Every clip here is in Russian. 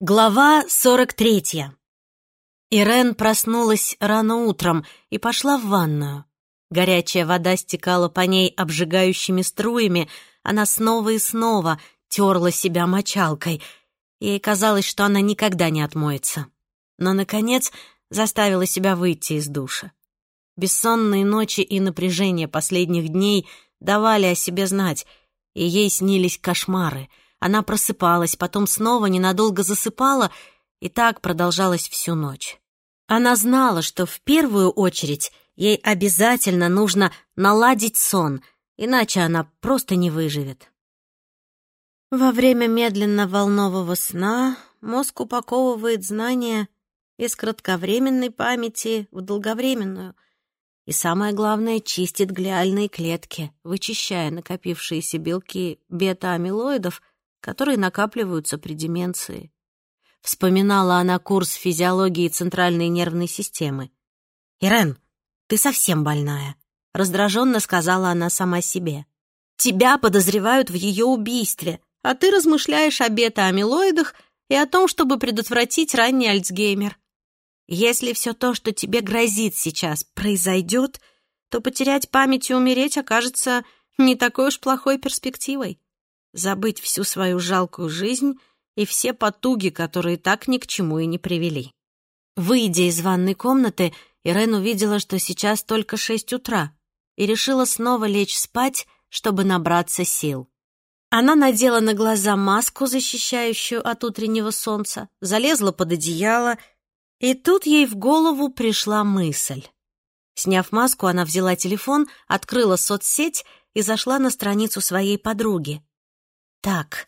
Глава 43. Ирен проснулась рано утром и пошла в ванную. Горячая вода стекала по ней обжигающими струями, она снова и снова терла себя мочалкой. Ей казалось, что она никогда не отмоется. Но, наконец, заставила себя выйти из душа. Бессонные ночи и напряжение последних дней давали о себе знать, и ей снились кошмары — она просыпалась, потом снова ненадолго засыпала, и так продолжалось всю ночь. Она знала, что в первую очередь ей обязательно нужно наладить сон, иначе она просто не выживет. Во время медленно-волнового сна мозг упаковывает знания из кратковременной памяти в долговременную и, самое главное, чистит глиальные клетки, вычищая накопившиеся белки бета-амилоидов — которые накапливаются при деменции. Вспоминала она курс физиологии центральной нервной системы. «Ирен, ты совсем больная», — раздраженно сказала она сама себе. «Тебя подозревают в ее убийстве, а ты размышляешь о бета-амилоидах и о том, чтобы предотвратить ранний Альцгеймер. Если все то, что тебе грозит сейчас, произойдет, то потерять память и умереть окажется не такой уж плохой перспективой забыть всю свою жалкую жизнь и все потуги, которые так ни к чему и не привели. Выйдя из ванной комнаты, Ирен увидела, что сейчас только шесть утра, и решила снова лечь спать, чтобы набраться сил. Она надела на глаза маску, защищающую от утреннего солнца, залезла под одеяло, и тут ей в голову пришла мысль. Сняв маску, она взяла телефон, открыла соцсеть и зашла на страницу своей подруги. Так,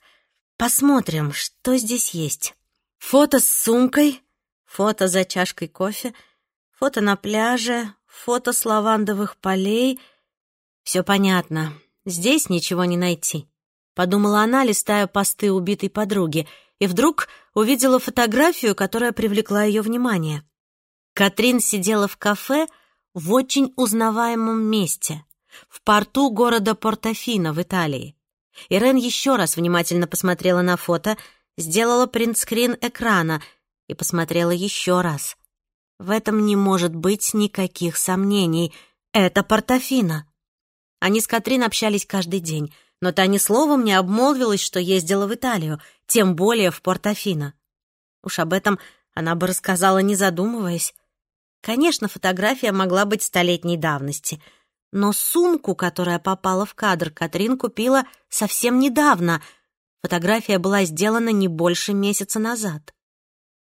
посмотрим, что здесь есть. Фото с сумкой, фото за чашкой кофе, фото на пляже, фото с лавандовых полей. Все понятно, здесь ничего не найти. Подумала она, листая посты убитой подруги, и вдруг увидела фотографию, которая привлекла ее внимание. Катрин сидела в кафе в очень узнаваемом месте, в порту города Портофино в Италии. Ирен еще раз внимательно посмотрела на фото, сделала принтскрин экрана и посмотрела еще раз. В этом не может быть никаких сомнений. Это Портофино. Они с Катрин общались каждый день, но та ни словом не обмолвилась, что ездила в Италию, тем более в Портофино. Уж об этом она бы рассказала, не задумываясь. Конечно, фотография могла быть столетней давности — но сумку, которая попала в кадр, Катрин купила совсем недавно. Фотография была сделана не больше месяца назад.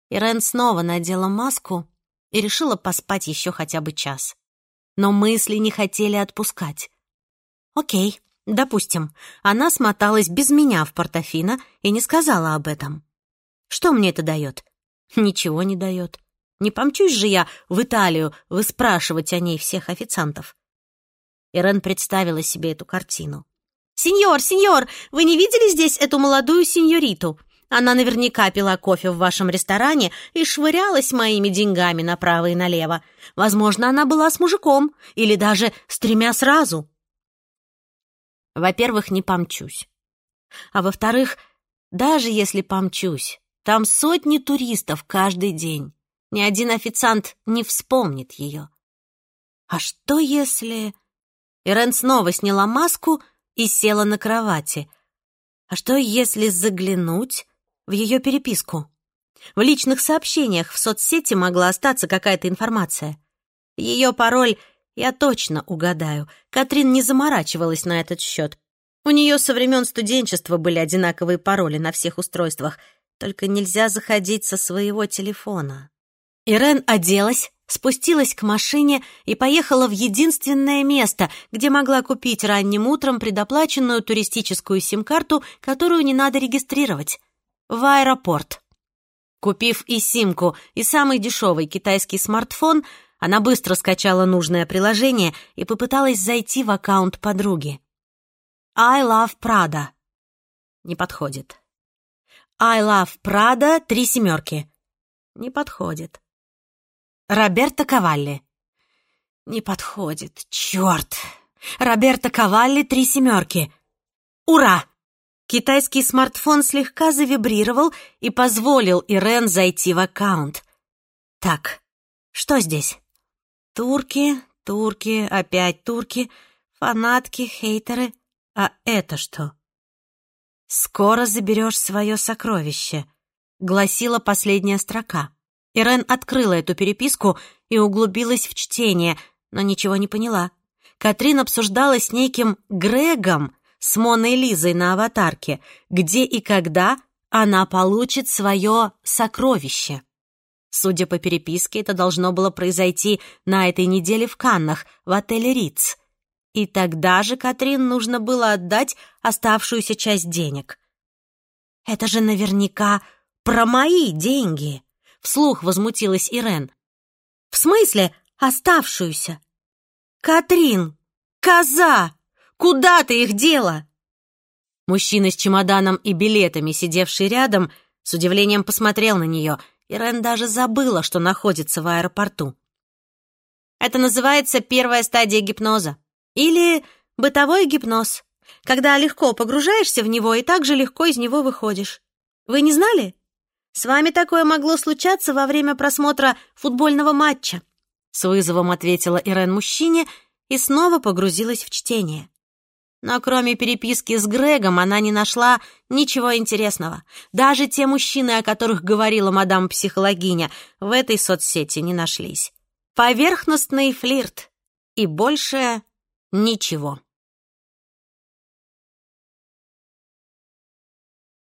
Ирен снова надела маску и решила поспать еще хотя бы час. Но мысли не хотели отпускать. Окей, допустим, она смоталась без меня в Портофино и не сказала об этом. Что мне это дает? Ничего не дает. Не помчусь же я в Италию выспрашивать о ней всех официантов. Ирен представила себе эту картину. «Сеньор, сеньор, вы не видели здесь эту молодую сеньориту? Она наверняка пила кофе в вашем ресторане и швырялась моими деньгами направо и налево. Возможно, она была с мужиком или даже с тремя сразу». Во-первых, не помчусь. А во-вторых, даже если помчусь, там сотни туристов каждый день. Ни один официант не вспомнит ее. А что если... Ирен снова сняла маску и села на кровати. А что, если заглянуть в ее переписку? В личных сообщениях в соцсети могла остаться какая-то информация. Ее пароль я точно угадаю. Катрин не заморачивалась на этот счет. У нее со времен студенчества были одинаковые пароли на всех устройствах, только нельзя заходить со своего телефона. Ирен оделась, спустилась к машине и поехала в единственное место, где могла купить ранним утром предоплаченную туристическую сим-карту, которую не надо регистрировать, в аэропорт. Купив и симку, и самый дешевый китайский смартфон, она быстро скачала нужное приложение и попыталась зайти в аккаунт подруги. I love Prada. Не подходит. I love Prada три семерки. Не подходит. Роберто Кавалли. Не подходит, черт. Роберто Кавалли три семерки. Ура! Китайский смартфон слегка завибрировал и позволил Ирен зайти в аккаунт. Так, что здесь? Турки, турки, опять турки, фанатки, хейтеры. А это что? «Скоро заберешь свое сокровище», — гласила последняя строка. Ирен открыла эту переписку и углубилась в чтение, но ничего не поняла. Катрин обсуждала с неким Грегом, с Моной Лизой на аватарке, где и когда она получит свое сокровище. Судя по переписке, это должно было произойти на этой неделе в Каннах, в отеле Риц. И тогда же Катрин нужно было отдать оставшуюся часть денег. «Это же наверняка про мои деньги!» — вслух возмутилась Ирен. «В смысле оставшуюся?» «Катрин! Коза! Куда ты их дела?» Мужчина с чемоданом и билетами, сидевший рядом, с удивлением посмотрел на нее. Ирен даже забыла, что находится в аэропорту. Это называется первая стадия гипноза. Или бытовой гипноз, когда легко погружаешься в него и также легко из него выходишь. Вы не знали? С вами такое могло случаться во время просмотра футбольного матча. С вызовом ответила Ирен мужчине и снова погрузилась в чтение. Но кроме переписки с Грегом она не нашла ничего интересного. Даже те мужчины, о которых говорила мадам-психологиня, в этой соцсети не нашлись. Поверхностный флирт. И больше ничего.